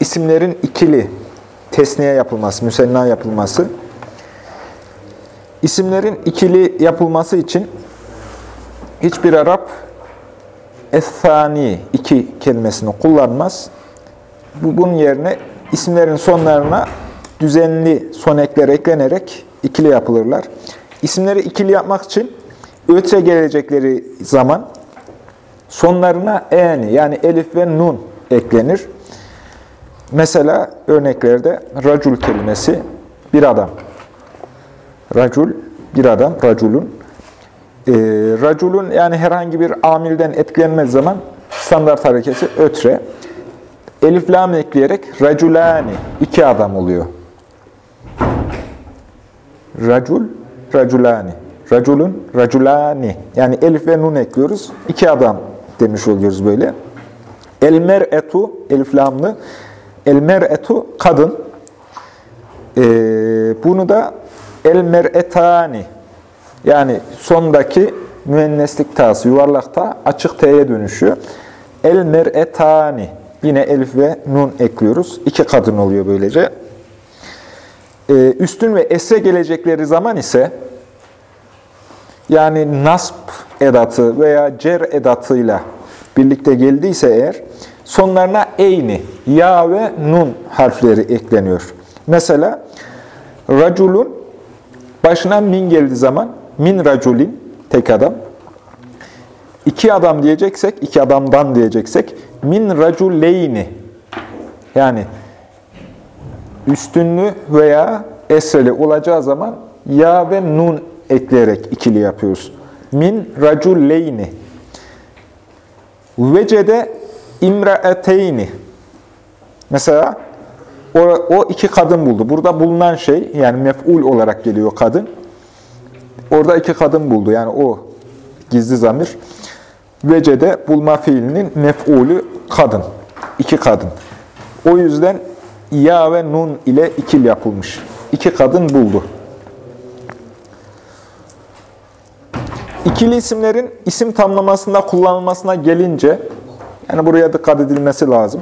isimlerin ikili tesniye yapılması, müsenna yapılması. İsimlerin ikili yapılması için hiçbir Arap ethani iki kelimesini kullanmaz. Bu, bunun yerine isimlerin sonlarına düzenli sonekler eklenerek ikili yapılırlar. İsimleri ikili yapmak için ötre gelecekleri zaman sonlarına eni yani elif ve nun eklenir. Mesela örneklerde racul kelimesi bir adam. Racul bir adam, raculun. E, raculun yani herhangi bir amilden etkilenmez zaman standart hareketi ötre. Elif lam ekleyerek raculani iki adam oluyor. Racul, raculani. Raculun, raculani. Yani elif ve nun ekliyoruz. iki adam demiş oluyoruz böyle. El mer'etu, elif lamlı. El mer'etu, kadın. Ee, bunu da el mer'etani, yani sondaki müenneslik tası, yuvarlakta açık t'ye dönüşüyor. El mer'etani, yine elif ve nun ekliyoruz. İki kadın oluyor böylece. Ee, üstün ve esre gelecekleri zaman ise, yani nasp edatı veya cer edatıyla birlikte geldiyse eğer, sonlarına eyni, ya ve nun harfleri ekleniyor. Mesela raculun başına min geldiği zaman min raculin, tek adam. İki adam diyeceksek, iki adamdan diyeceksek min raculeyni. Yani üstünlü veya esreli olacağı zaman ya ve nun ekleyerek ikili yapıyoruz. Min raculeyni. Vecede imraeteyni. Mesela o, o iki kadın buldu. Burada bulunan şey yani mef'ul olarak geliyor kadın. Orada iki kadın buldu. Yani o gizli zamir. Vecede bulma fiilinin mef'ulü kadın. İki kadın. O yüzden ya ve nun ile ikil yapılmış. İki kadın buldu. İkili isimlerin isim tamlamasında kullanılmasına gelince, yani buraya dikkat edilmesi lazım.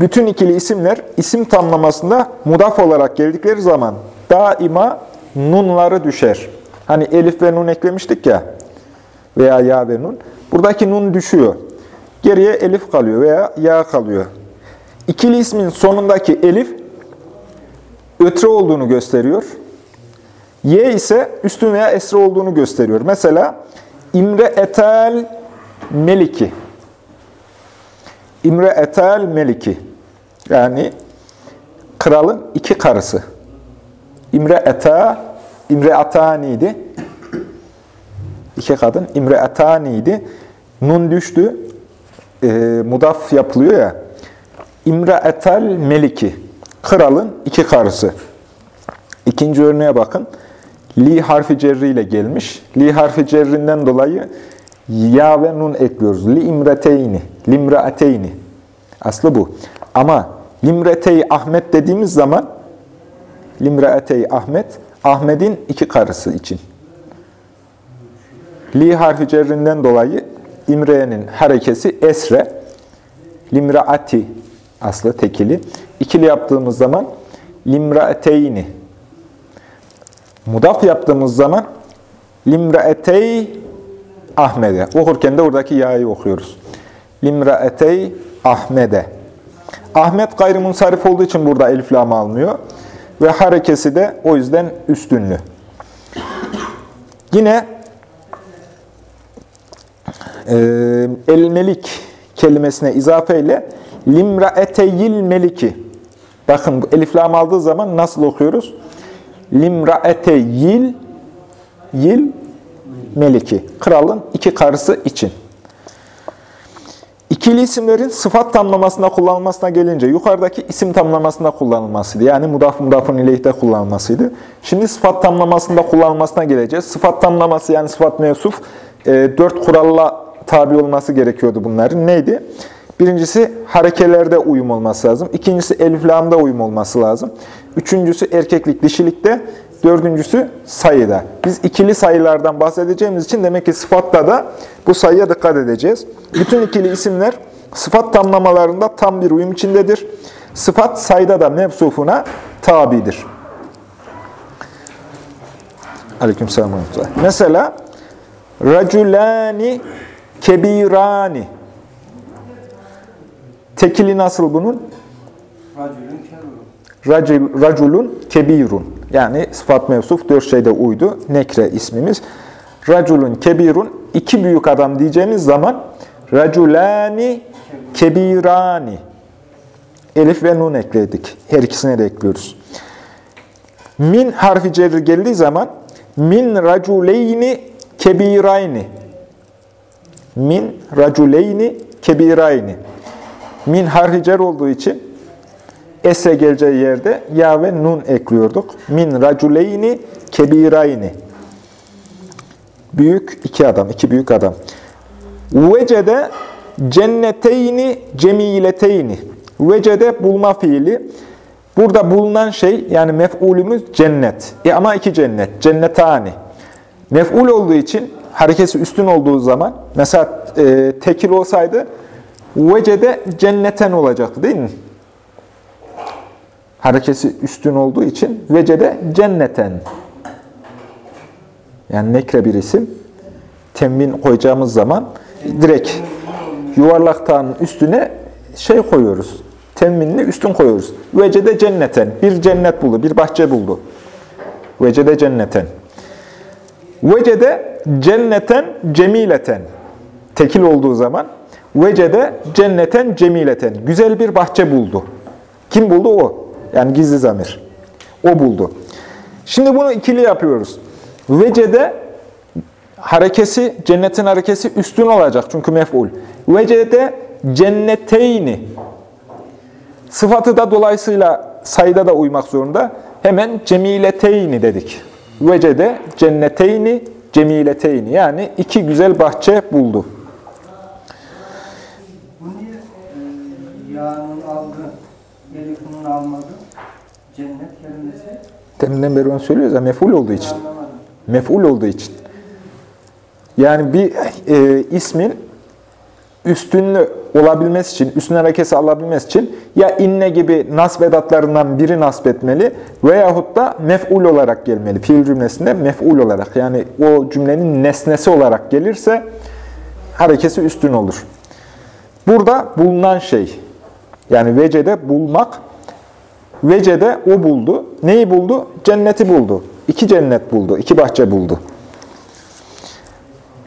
Bütün ikili isimler isim tamlamasında mudaf olarak geldikleri zaman daima nunları düşer. Hani elif ve nun eklemiştik ya veya ya ve nun. Buradaki nun düşüyor. Geriye elif kalıyor veya ya kalıyor. İkili ismin sonundaki elif ötre olduğunu gösteriyor. Y ise üstün veya esre olduğunu gösteriyor. Mesela İmre etel meliki. İmre etel meliki. Yani kralın iki karısı. İmre eta, İmre ataniydi. İki kadın. İmre ataniydi. Nun düştü. E, mudaf yapılıyor ya. İmre etel meliki. Kralın iki karısı. İkinci örneğe bakın. Li harfi cerriyle gelmiş. Li harfi cerrinden dolayı ya ve nun ekliyoruz. Li imreteyni, limraateyni. Aslı bu. Ama limretey Ahmet dediğimiz zaman limraatey Ahmet, Ahmet'in iki karısı için. Li harfi cerrinden dolayı İmre'nin harekesi esre, limraati aslı tekili. İkili yaptığımız zaman limraateyni Mudaf yaptığımız zaman limraetey Ahmed'e. Okurken de oradaki ya'yı okuyoruz. Limraetey Ahmed'e. Ahmet gayrimunsarif olduğu için burada elif lam almıyor. Ve harekesi de o yüzden üstünlü. Yine e, el-melik kelimesine izafe ile limraeteyil meliki. Bakın elif lam aldığı zaman nasıl okuyoruz? limraete yil yil meliki. Kralın iki karısı için. İkili isimlerin sıfat tamlamasında kullanılmasına gelince yukarıdaki isim tamlamasında kullanılmasıydı. Yani mudaf mudafın ileyhte kullanılmasıydı. Şimdi sıfat tamlamasında kullanılmasına geleceğiz. Sıfat tamlaması yani sıfat mevsuf e, dört kuralla tabi olması gerekiyordu bunların. Neydi? Birincisi harekelerde uyum olması lazım. İkincisi elif lamda uyum olması lazım. Üçüncüsü erkeklik dişilikte. Dördüncüsü sayıda. Biz ikili sayılardan bahsedeceğimiz için demek ki sıfatta da bu sayıya dikkat edeceğiz. Bütün ikili isimler sıfat tamlamalarında tam bir uyum içindedir. Sıfat sayıda da mevsufuna tabidir. Aleykümselam. Mesela raculani kebirani Tekili nasıl bunun? Racul, raculun kebirun. Yani sıfat mevsuf dört şeyde uydu. Nekre ismimiz. Raculun kebirun. iki büyük adam diyeceğimiz zaman raculani kebirani. Elif ve nun ekledik. Her ikisine de ekliyoruz. Min harfi cerri geldiği zaman min raculeyni kebirayni. Min raculeyni kebirayni. Min harfi cer olduğu için esre geleceği yerde ya ve nun ekliyorduk. Min raculeyni kebirayni. Büyük iki adam, iki büyük adam. Vecede cenneteyni cemileteyni. Vecede bulma fiili. Burada bulunan şey yani mef'ulümüz cennet. E ama iki cennet. Cennetani. Mef'ul olduğu için harekesi üstün olduğu zaman mesela e, tekil olsaydı Vecede cenneten olacaktı değil mi? Harekesi üstün olduğu için vecede cenneten. Yani nekre bir isim. Temin koyacağımız zaman direkt yuvarlaktan üstüne şey koyuyoruz. Teminli üstün koyuyoruz. Vecede cenneten. Bir cennet buldu, bir bahçe buldu. Vecede cenneten. Vecede cenneten cemileten. Tekil olduğu zaman Vecede cenneten cemileten. Güzel bir bahçe buldu. Kim buldu? O. Yani gizli zamir. O buldu. Şimdi bunu ikili yapıyoruz. Vecede harekesi, cennetin harekesi üstün olacak çünkü mef'ul. Vecede cenneteyni. Sıfatı da dolayısıyla sayıda da uymak zorunda. Hemen cemileteyni dedik. Vecede cenneteyni, cemileteyni. Yani iki güzel bahçe buldu. yağının aldı, Elif'in almadı. Cennet kelimesi. Deminden beri onu söylüyoruz ya mef'ul olduğu için. Mef'ul olduğu için. Yani bir e, ismin üstünlü olabilmesi için, üstün harekesi alabilmesi için ya inne gibi nasbedatlarından biri nasbetmeli veyahut da mef'ul olarak gelmeli. Fiil cümlesinde mef'ul olarak yani o cümlenin nesnesi olarak gelirse harekesi üstün olur. Burada bulunan şey, yani vecede bulmak. Vecede o buldu. Neyi buldu? Cenneti buldu. İki cennet buldu. iki bahçe buldu.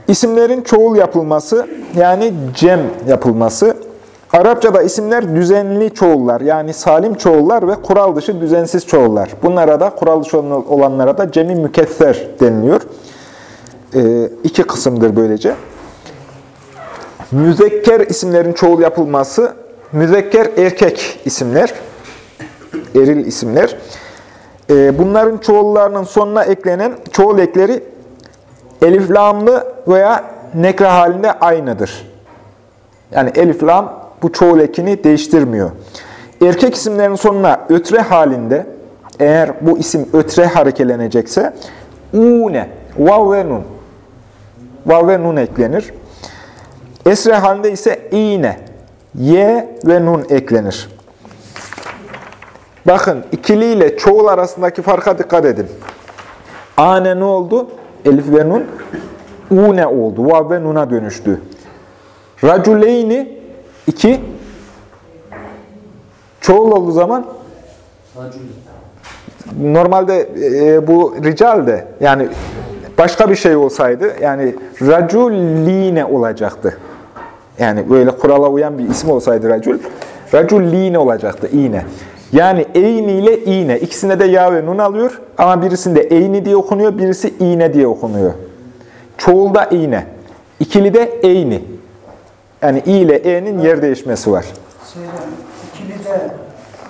İsimlerin çoğul yapılması, yani cem yapılması. Arapçada isimler düzenli çoğullar, yani salim çoğullar ve kural dışı düzensiz çoğullar. Bunlara da, kural dışı olanlara da cemi mükesser deniliyor. Ee, iki kısımdır böylece. Müzekker isimlerin çoğul yapılması, müzekker erkek isimler, eril isimler. Ee, bunların çoğullarının sonuna eklenen çoğul ekleri eliflamlı veya nekre halinde aynıdır. Yani eliflam bu çoğul ekini değiştirmiyor. Erkek isimlerin sonuna ötre halinde, eğer bu isim ötre harekelenecekse, une, vav ve nun, vav ve nun eklenir. Esre halinde ise iğne, Y ve nun eklenir. Bakın ikili ile çoğul arasındaki farka dikkat edin. Ane ne oldu? Elif ve nun. Une oldu. Vav ve nuna dönüştü. Raculeyni iki. Çoğul olduğu zaman normalde e, bu rical de yani başka bir şey olsaydı yani raculine olacaktı. Yani böyle kurala uyan bir isim olsaydı racul, racul line olacaktı, iğne. Yani eyni ile iğne. İkisinde de ya ve nun alıyor ama birisinde eyni diye okunuyor, birisi iğne diye okunuyor. Çoğulda iğne. İkili de eyni. Yani i ile e'nin yer değişmesi var. Şeyden, ikili de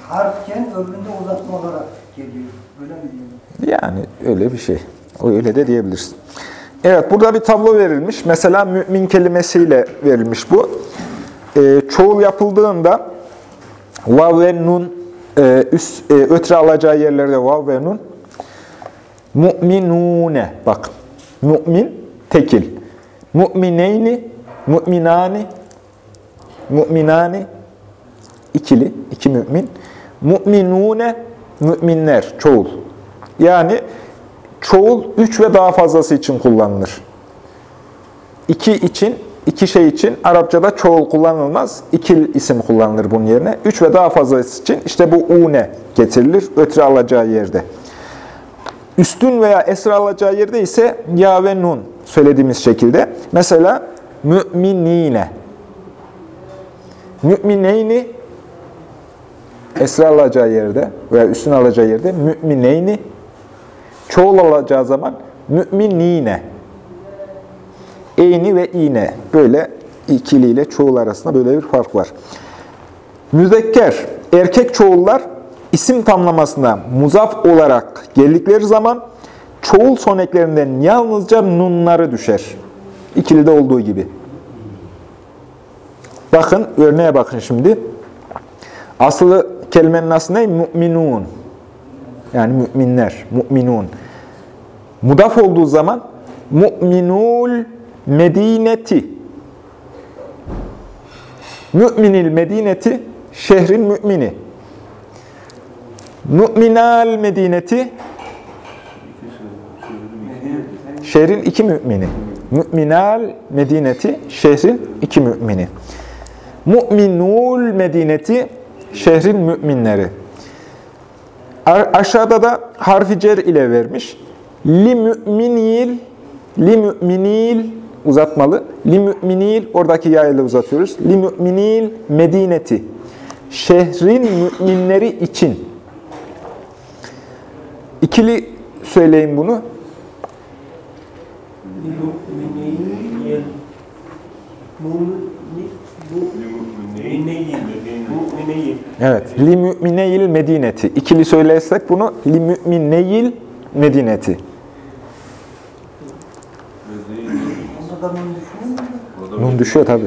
harfken öbüründe uzatma olarak geliyor. Öyle mi diyelim? Yani öyle bir şey. Öyle de diyebilirsin. Evet, burada bir tablo verilmiş. Mesela mümin kelimesiyle verilmiş bu. Ee, çoğul yapıldığında vav ve nun e, üst, e, ötre alacağı yerlerde vav ve nun. Mu'minune bak. Mümin tekil. Mu'mineyni mu'minani mu'minani ikili iki mümin. Mu'minune müminler çoğul. Yani çoğul üç ve daha fazlası için kullanılır. İki için, iki şey için Arapçada çoğul kullanılmaz. İkil isim kullanılır bunun yerine. Üç ve daha fazlası için işte bu une getirilir ötre alacağı yerde. Üstün veya esra alacağı yerde ise ya ve nun söylediğimiz şekilde. Mesela müminine. Mümineyni esra alacağı yerde veya üstün alacağı yerde mümineyni çoğul alacağı zaman müminine. Eyni ve iğne. Böyle ikiliyle çoğul arasında böyle bir fark var. Müzekker, erkek çoğullar isim tamlamasına muzaf olarak geldikleri zaman çoğul son eklerinden yalnızca nunları düşer. İkilide olduğu gibi. Bakın, örneğe bakın şimdi. Aslı kelimenin aslı ne? Mü'minun. Yani müminler, mü'minun. Mudaf olduğu zaman mu'minul medineti. Mü'minil medineti, şehrin mümini. Mü'minal medineti, şehrin iki mümini. Mü'minal medineti, şehrin iki mümini. Mu'minul medineti, şehrin müminleri. Aşağıda da harfi cer ile vermiş. Li müminil, li müminil uzatmalı. Li müminil oradaki ya ile uzatıyoruz. Li müminil medineti. Şehrin müminleri için. İkili söyleyin bunu. Evet. Li mümineyil medineti. İkili söylersek bunu li mümineyil medineti. Onda da nun düşünüyor mu? Nun düşüyor tabi.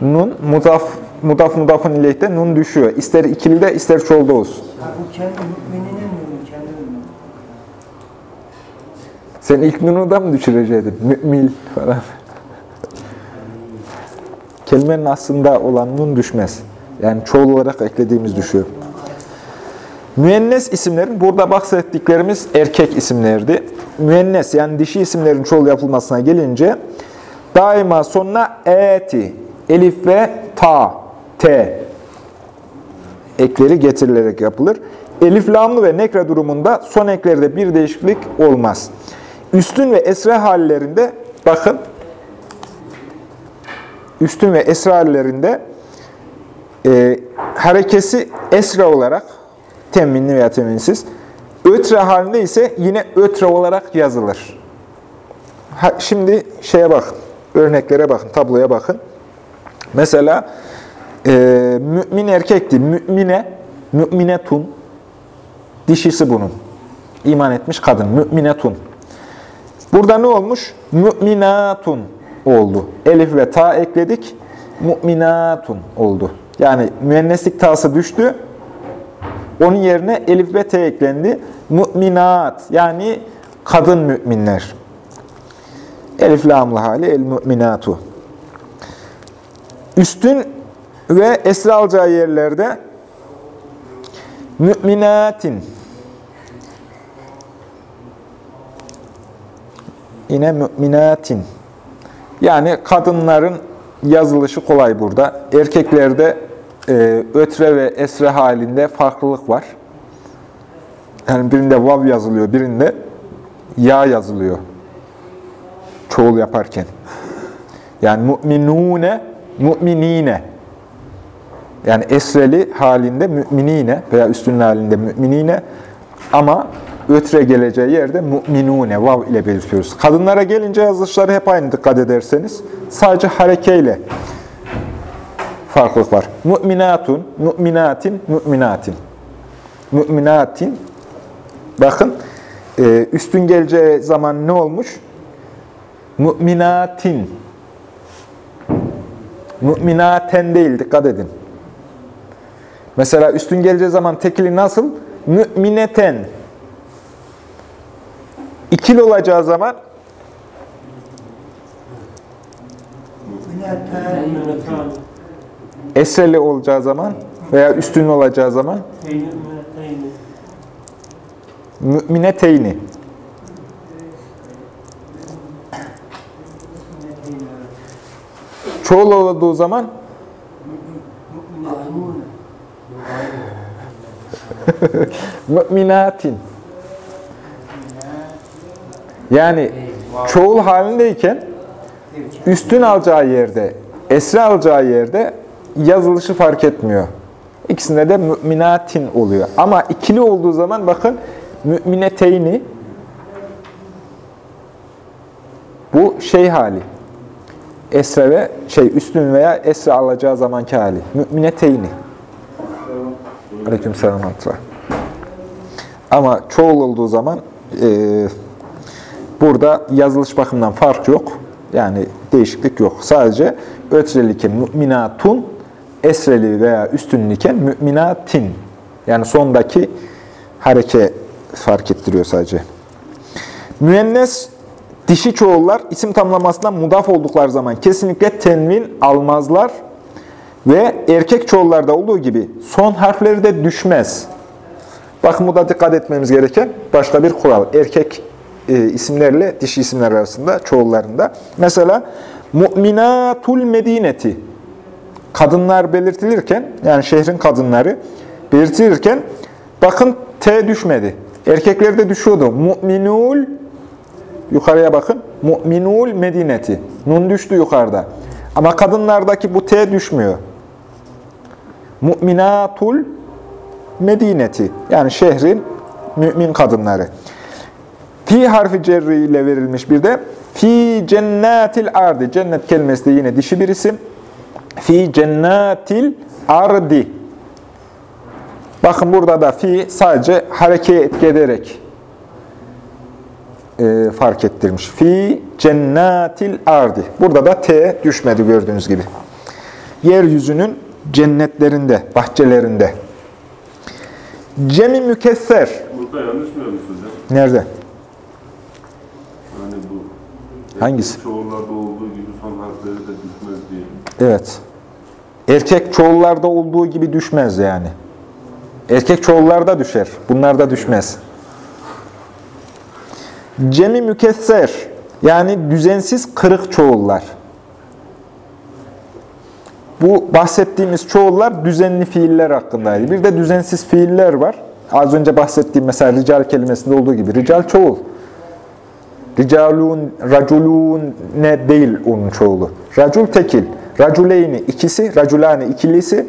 Nun mudaf mudaf mudafın ileyhte nun düşüyor. İster ikilide ister çoğulda olsun. Ha, bu kendi mümininin nunu, kendi nunu. Sen ilk nunu da mı düşürecektin? Mü'mil falan. Kelimenin aslında olan nun düşmez. Yani çoğul olarak eklediğimiz düşüyor. Müennes isimlerin burada bahsettiklerimiz erkek isimlerdi. Müennes yani dişi isimlerin çoğul yapılmasına gelince daima sonuna eti, elif ve ta, t ekleri getirilerek yapılır. Elif, lamlı ve nekre durumunda son eklerde bir değişiklik olmaz. Üstün ve esre hallerinde bakın üstün ve esre hallerinde e, harekesi esre olarak temminli veya temminsiz. Ötre halinde ise yine ötre olarak yazılır. Ha, şimdi şeye bakın, örneklere bakın, tabloya bakın. Mesela e, mümin erkekti, mümine, müminetun, dişisi bunun. İman etmiş kadın, müminetun. Burada ne olmuş? Müminatun oldu. Elif ve ta ekledik, müminatun oldu. Yani müenneslik tası düştü, onun yerine elif ve t eklendi. Müminat yani kadın müminler. Elif lamlı hali el müminatu. Üstün ve esra alacağı yerlerde müminatin yine müminatin yani kadınların yazılışı kolay burada. Erkeklerde e, ötre ve esre halinde farklılık var. Yani birinde vav yazılıyor, birinde ya yazılıyor. Çoğul yaparken. Yani müminune, müminine. Yani esreli halinde müminine veya üstünlü halinde müminine ama ötre geleceği yerde müminune, vav ile belirtiyoruz. Kadınlara gelince yazılışları hep aynı dikkat ederseniz. Sadece harekeyle farklılık var. Mü'minatun, mü'minatin, mü'minatin. Mü'minatin. Bakın e, üstün geleceği zaman ne olmuş? Mü'minatin. Mü'minaten değil, dikkat edin. Mesela üstün geleceği zaman tekili nasıl? Mü'mineten. İkili olacağı zaman esreli olacağı zaman veya üstün olacağı zaman mü'mineteyni. Çoğul olduğu zaman mü'minatin. Yani çoğul halindeyken üstün alacağı yerde, esre alacağı yerde yazılışı fark etmiyor. İkisinde de müminatin oluyor. Ama ikili olduğu zaman bakın mümineteyni bu şey hali. Esre ve şey üstün veya esre alacağı zamanki hali. Mümineteyni. Aleykümselam. Ama çoğul olduğu zaman e, burada yazılış bakımından fark yok. Yani değişiklik yok. Sadece ötreliken müminatun, esreli veya üstünlüken müminatin. Yani sondaki hareke fark ettiriyor sadece. Müennes dişi çoğullar isim tamlamasından mudaf oldukları zaman kesinlikle tenvin almazlar ve erkek çoğullarda olduğu gibi son harfleri de düşmez. Bakın bu da dikkat etmemiz gereken başka bir kural. Erkek e, isimlerle dişi isimler arasında çoğullarında. Mesela mu'minatul medineti kadınlar belirtilirken yani şehrin kadınları belirtilirken bakın T düşmedi. Erkeklerde düşüyordu. Mu'minul yukarıya bakın. Mu'minul medineti. Nun düştü yukarıda. Ama kadınlardaki bu T düşmüyor. Mu'minatul medineti. Yani şehrin mümin kadınları. Fi harfi cerri ile verilmiş bir de fi cennetil ardi. Cennet kelimesi de yine dişi bir isim. Fi cennetil ardi. Bakın burada da fi sadece harekeye etki ederek e, fark ettirmiş. Fi cennetil ardi. Burada da T düşmedi gördüğünüz gibi. Yeryüzünün cennetlerinde, bahçelerinde. Cemi mükesser. Burada yanlış mı yazmış hocam? Nerede? Yani bu Hangisi? çoğullarda olduğu gibi son harfleri de düşmez diye. Evet. Erkek çoğullarda olduğu gibi düşmez yani. Erkek çoğullarda düşer. Bunlarda düşmez. Cemi mükesser. Yani düzensiz kırık çoğullar. Bu bahsettiğimiz çoğullar düzenli fiiller hakkındaydı. Bir de düzensiz fiiller var. Az önce bahsettiğim mesela rical kelimesinde olduğu gibi. Rical çoğul. Ricalun, raculun ne değil onun çoğulu. Racul tekil. Raculeyni ikisi, raculani ikilisi.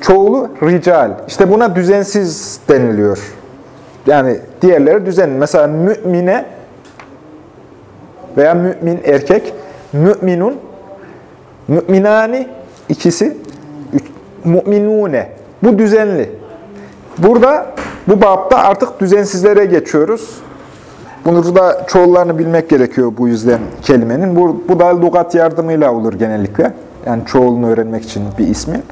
Çoğulu rical. İşte buna düzensiz deniliyor. Yani diğerleri düzenli. Mesela mümine veya mümin erkek, müminun, müminani ikisi, üç, müminune. Bu düzenli. Burada bu babda artık düzensizlere geçiyoruz. Bunu da çoğullarını bilmek gerekiyor bu yüzden kelimenin. Bu, bu da lugat yardımıyla olur genellikle. Yani çoğulunu öğrenmek için bir ismin.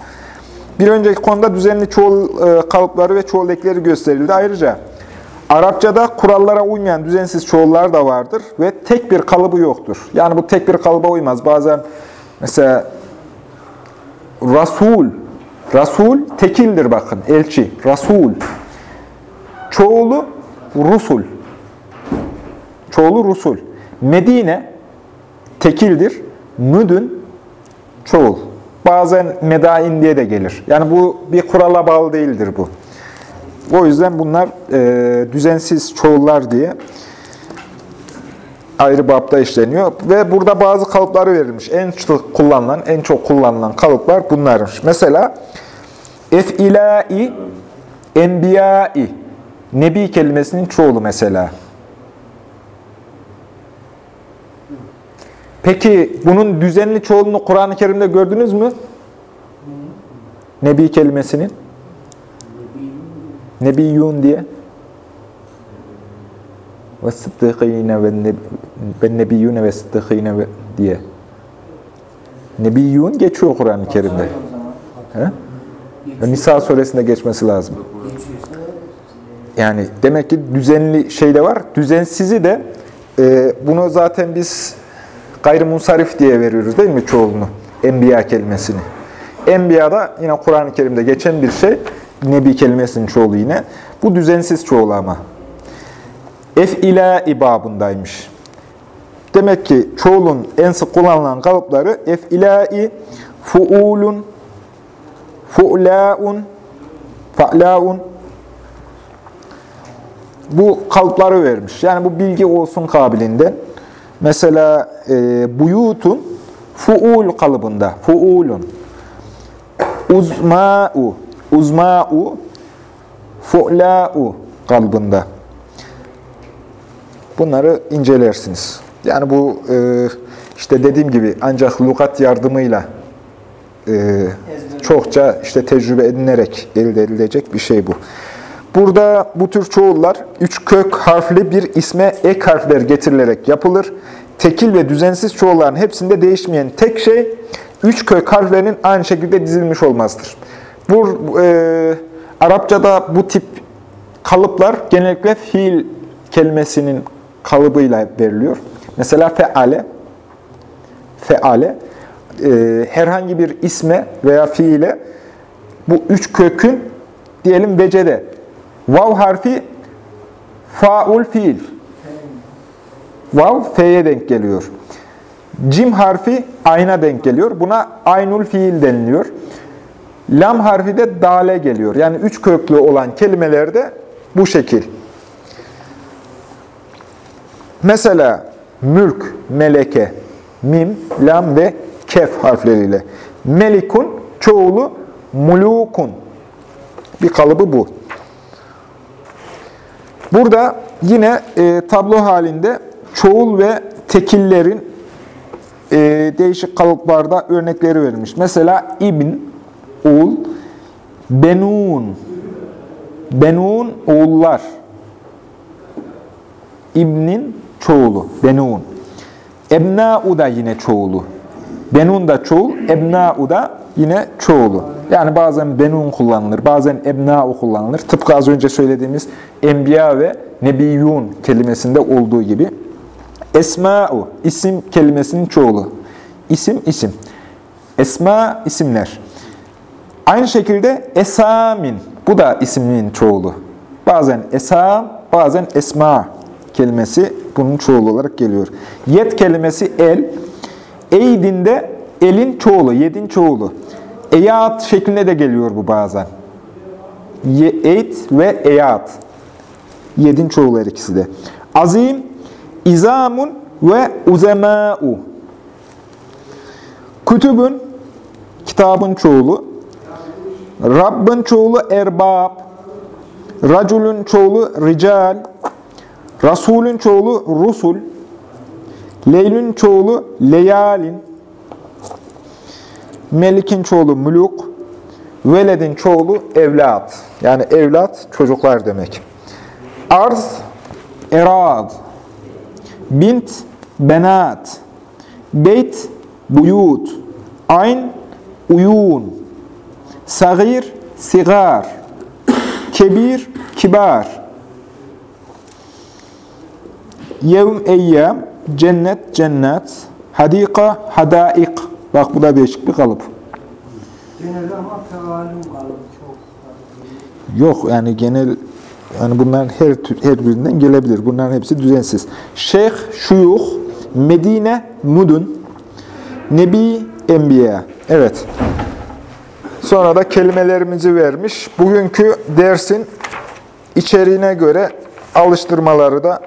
Bir önceki konuda düzenli çoğul e, kalıpları ve çoğul ekleri gösterildi. Ayrıca Arapçada kurallara uymayan düzensiz çoğullar da vardır ve tek bir kalıbı yoktur. Yani bu tek bir kalıba uymaz. Bazen mesela Rasul, Rasul tekildir bakın, elçi, Rasul. Çoğulu Rusul. Çoğulu Rusul. Medine tekildir. Müdün çoğul. Bazen medain diye de gelir. Yani bu bir kurala bağlı değildir bu. O yüzden bunlar e, düzensiz çoğullar diye ayrı babda işleniyor. Ve burada bazı kalıpları verilmiş. En çok kullanılan, en çok kullanılan kalıplar bunlarmış. Mesela efilai, enbiyai, nebi kelimesinin çoğulu mesela. Peki bunun düzenli çoğulunu Kur'an-ı Kerim'de gördünüz mü? Nebi kelimesinin? Nebiyyun diye. Ve sıddıkîne ve neb- ve sıddıkîne ve diye. Nebiyyun geçiyor Kur'an-ı Kerim'de. He? Nisa suresinde geçmesi lazım. Yani demek ki düzenli şey de var. Düzensizi de e, bunu zaten biz gayrimunsarif diye veriyoruz değil mi çoğulunu? Enbiya kelimesini. Enbiya da yine Kur'an-ı Kerim'de geçen bir şey. Nebi kelimesinin çoğulu yine. Bu düzensiz çoğulu ama. Ef'ila ibabındaymış. Demek ki çoğulun en sık kullanılan kalıpları ef'ilai, fuulun, fu'laun, fa'laun. Bu kalıpları vermiş. Yani bu bilgi olsun kabiliğinde. Mesela e, buyutun fuul kalıbında. Fuulun. Uzma'u. Uzma'u. Fu'la'u kalıbında. Bunları incelersiniz. Yani bu e, işte dediğim gibi ancak lugat yardımıyla e, çokça işte tecrübe edinerek elde edilecek bir şey bu. Burada bu tür çoğullar üç kök harfli bir isme ek harfler getirilerek yapılır. Tekil ve düzensiz çoğulların hepsinde değişmeyen tek şey üç kök harflerinin aynı şekilde dizilmiş olmasıdır. Bu e, Arapçada bu tip kalıplar genellikle fiil kelimesinin kalıbıyla veriliyor. Mesela feale, feale e, herhangi bir isme veya fiile bu üç kökün diyelim becede vav harfi faul fiil. Vav fe'ye denk geliyor. Cim harfi ayna denk geliyor. Buna aynul fiil deniliyor. Lam harfi de dale geliyor. Yani üç köklü olan kelimelerde bu şekil. Mesela mülk, meleke, mim, lam ve kef harfleriyle. Melikun çoğulu mulukun. Bir kalıbı bu. Burada yine e, tablo halinde çoğul ve tekillerin e, değişik kalıplarda örnekleri verilmiş. Mesela ibn, oğul, benun, benun oğullar, İbnin çoğulu, benun. Ebna'u da yine çoğulu. Benun da çoğul, ebna'u da yine çoğulu. Yani bazen benun kullanılır, bazen ebna'u kullanılır. Tıpkı az önce söylediğimiz enbiya ve nebiyyun kelimesinde olduğu gibi. Esma'u, isim kelimesinin çoğulu. İsim, isim. Esma, isimler. Aynı şekilde esamin, bu da ismin çoğulu. Bazen esam, bazen esma kelimesi bunun çoğulu olarak geliyor. Yet kelimesi el, eydinde elin çoğulu, yedin çoğulu. Eyat şeklinde de geliyor bu bazen. Ye, eyd ve eyat. Yedin çoğulu her ikisi de. Azim, izamun ve uzemâ'u. Kütübün, kitabın çoğulu. Rabbin çoğulu erbab. Raculun çoğulu rical. Rasulün çoğulu rusul. Leylün çoğulu leyalin. Melik'in çoğulu muluk. Veledin çoğulu evlat. Yani evlat çocuklar demek. Arz, erad. Bint, benat. Beyt, buyut. Ayn, uyun. Sagir, sigar. Kebir, kibar. Yevm, eyyam. Cennet, cennet. Hadika, hadaik. Bak bu da değişik bir kalıp. Genelde ama fealun kalıbı çok. Yok yani genel yani bunların her tür, her birinden gelebilir. Bunların hepsi düzensiz. Şeyh, şuyuh, Medine, mudun, Nebi, enbiya. Evet. Sonra da kelimelerimizi vermiş. Bugünkü dersin içeriğine göre alıştırmaları da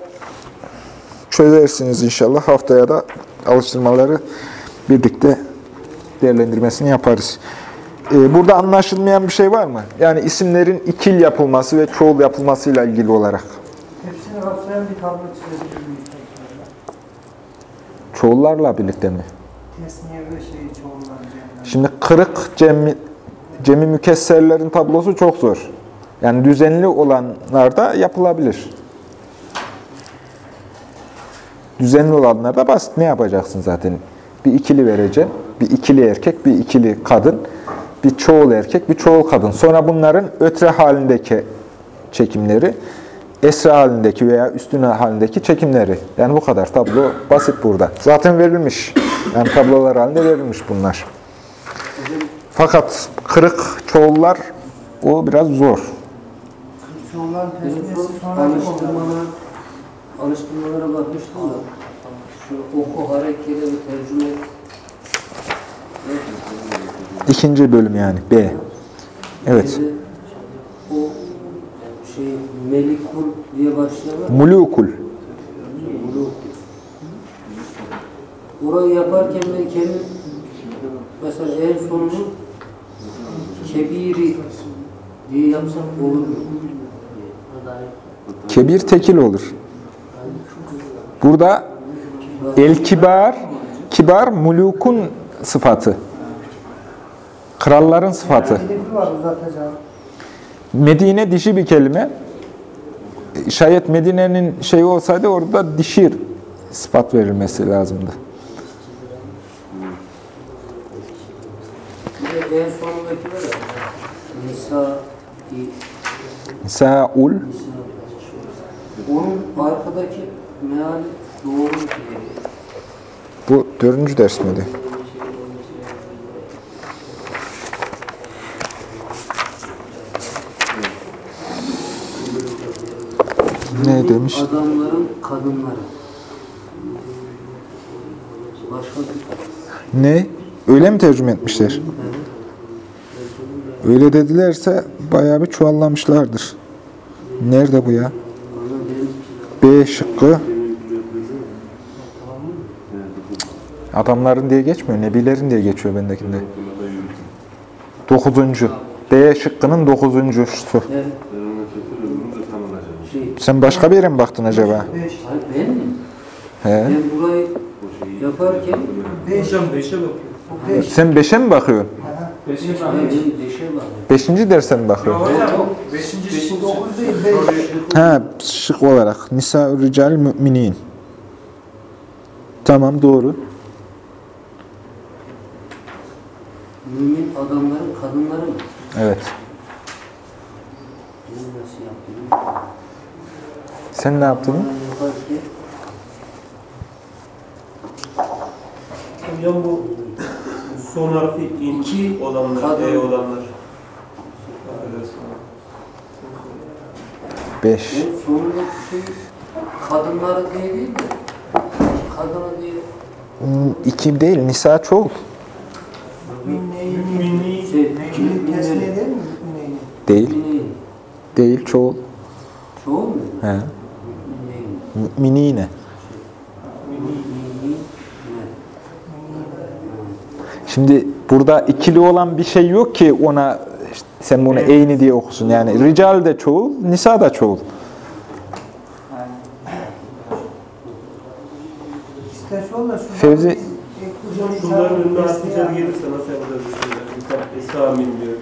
çözersiniz inşallah. Haftaya da alıştırmaları birlikte değerlendirmesini yaparız. Ee, Burada anlaşılmayan bir şey var mı? Yani isimlerin ikil yapılması ve çoğul yapılmasıyla ilgili olarak. Hepsini kapsayan bir tablo çizebilir miyiz tekrar? Çoğullarla birlikte mi? Tesniye ve şeyi çoğullanacağını. Şimdi kırık cemmi cemi mükesserlerin tablosu çok zor. Yani düzenli olanlarda yapılabilir. Düzenli olanlarda basit. Ne yapacaksın zaten? Bir ikili vereceksin. Bir ikili erkek, bir ikili kadın. Bir çoğul erkek, bir çoğul kadın. Sonra bunların ötre halindeki çekimleri, esra halindeki veya üstüne halindeki çekimleri. Yani bu kadar. Tablo basit burada. Zaten verilmiş. Yani tablolar halinde verilmiş bunlar. Fakat kırık çoğullar o biraz zor. Sonra oldu. alıştırmalara, alıştırmalara bakmıştım da şu oku hareketi ve tercüme İkinci bölüm yani B. Evet. O şey Melikul diye başlayan var. Mulukul. Muluk. Orayı yaparken ben kendim mesela en sonunu kebiri diye yapsam olur mu? Kebir tekil olur. Burada el kibar, kibar mulukun sıfatı. Kralların sıfatı. Medine dişi bir kelime. Şayet Medine'nin şeyi olsaydı orada dişir sıfat verilmesi lazımdı. Bir de en sonundaki var ya Nisa Sa'ul Onun arkadaki meali doğru diye. bu dördüncü ders miydi? Ne demiş? Adamların kadınları. Başka bir Ne? Öyle mi tercüme etmişler? Öyle dedilerse bayağı bir çuvallamışlardır. Nerede bu ya? B şıkkı. Adamların diye geçmiyor, nebilerin diye geçiyor bendekinde. Dokuzuncu. B şıkkının dokuzuncusu. Sen başka bir yere mi baktın acaba? Ben mi? He. Ben burayı yaparken Beş. Hocam 5'e bakıyor. Bu beş. Sen beşe mi bakıyorsun? 5'e bakıyor. Beşinci derse mi bakıyorsun? Hocam 5. 5. Dokuz değil, beş. Şık olarak. Nisa rical müminin. Tamam, doğru. Mümin adamların kadınları mı? Evet. Sen ne yaptın? Hocam bu son harfi inci olanlar, kadın. E olanlar. Beş. ben sonundaki şey kadınları diye değil de kadını diye Hmm, İki değil, nisa çok. Münneyin. Münni şey Münneyin tesmiye değil mi? Değil, değil, çoğul. Çoğu mu? He. Münneyin. Minine. Münneyin. Şimdi burada ikili olan bir şey yok ki ona sen bunu eyni diye okusun. Yani rical de çoğul, nisa da çoğul. Fevzi- Hocam şunların önüne gelirse nasıl yapacağız? Diyor.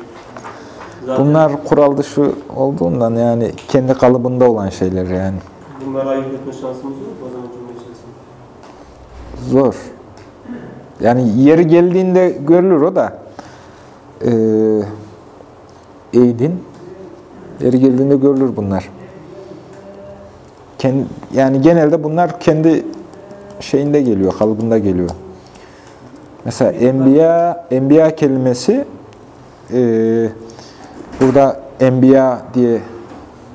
Zaten Bunlar kural dışı olduğundan yani kendi kalıbında olan şeyler yani. bunları ayırt etme şansımız yok o zaman cümle içerisinde? Zor. Yani yeri geldiğinde görülür o da. Ee, eğdin. Yeri geldiğinde görülür bunlar. Yani genelde bunlar kendi şeyinde geliyor, kalıbında geliyor. Mesela enbiya, enbiya kelimesi e, burada enbiya diye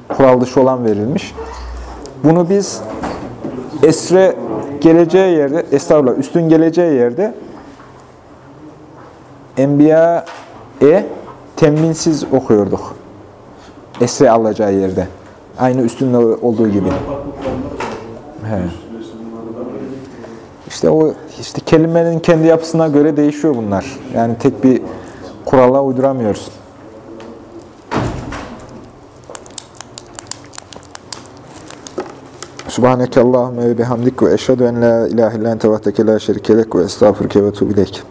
kural dışı olan verilmiş. Bunu biz esre geleceği yerde, estağfurullah üstün geleceği yerde enbiya e temminsiz okuyorduk. Esre alacağı yerde. Aynı üstünde olduğu gibi. He. İşte o işte kelimenin kendi yapısına göre değişiyor bunlar. Yani tek bir kurala uyduramıyoruz. Subhaneke Allahümme ve bihamdik ve eşhedü en la ilahe illen tevahdeke la şerikelek ve estağfurke ve tuğbilek.